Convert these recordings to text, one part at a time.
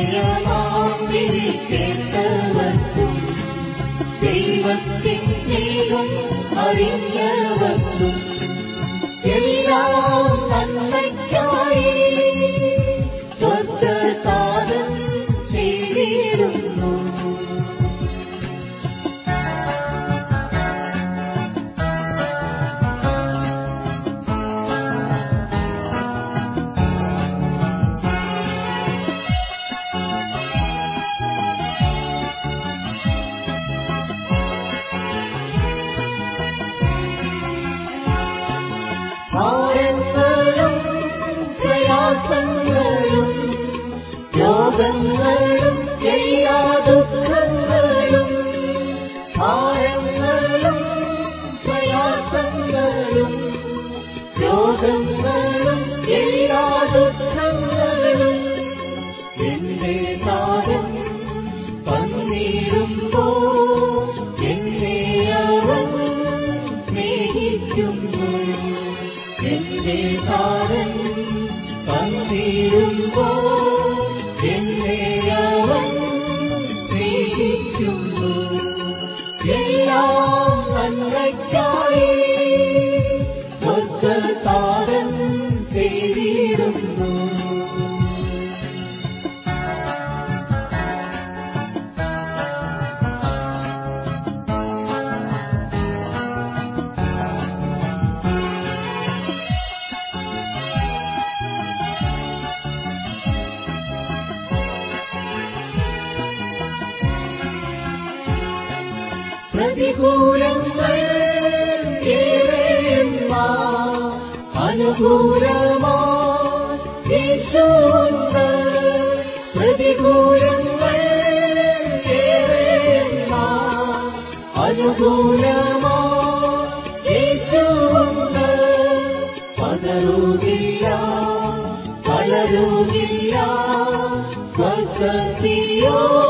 Bayramam biriktirdim प्रतिकूरम् देवेवा अनुगूरमाशुन्त प्रतिकूरम् एवे वा अनुगूरमाशुवन्त अनरुद्यानरुद्या प्रतिया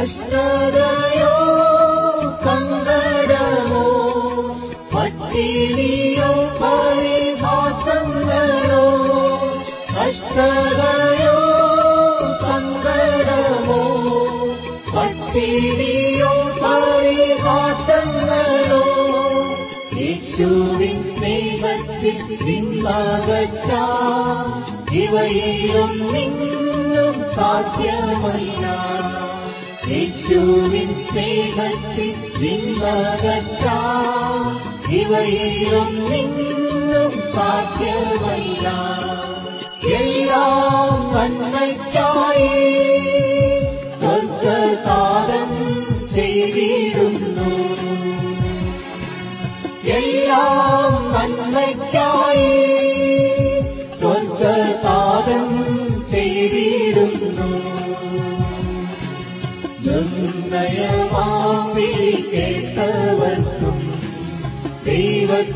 കഷ്ടതയോ സങ്കടമോ പട്ടിണിയോ പരിഹാസങ്ങളോ കഷ്ടതയോ സങ്കടമോ പട്ടിണിയോ പരിഹാസങ്ങളോ യേശുവിൻ സ്നേഹത്തിൽ നിന്നാകറ്റ ഇവയിലും നിന്നും സാധ്യമല്ല. യേശുവിൻ സ്നേഹത്തിൽ നിന്നകറ്റ. ഇവയിലും നിന്നും സാധ്യമല്ല. എല്ലാം നന്മയ്ക്കായി.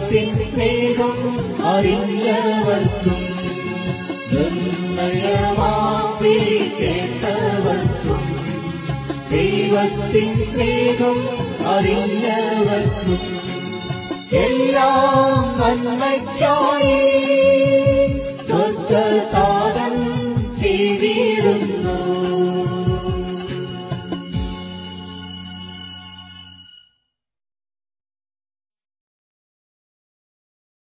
ദൈവത്തിൻ സ്നേഹം അറിഞ്ഞവർക്കും നിർണയമാവിളി കേട്ടവർക്കും ദൈവത്തിൻ സ്നേഹം അറിഞ്ഞവർക്കും എല്ലാം നന്മയ്ക്കായി സ്വർഗതാരം ചെയ്തിടുന്നു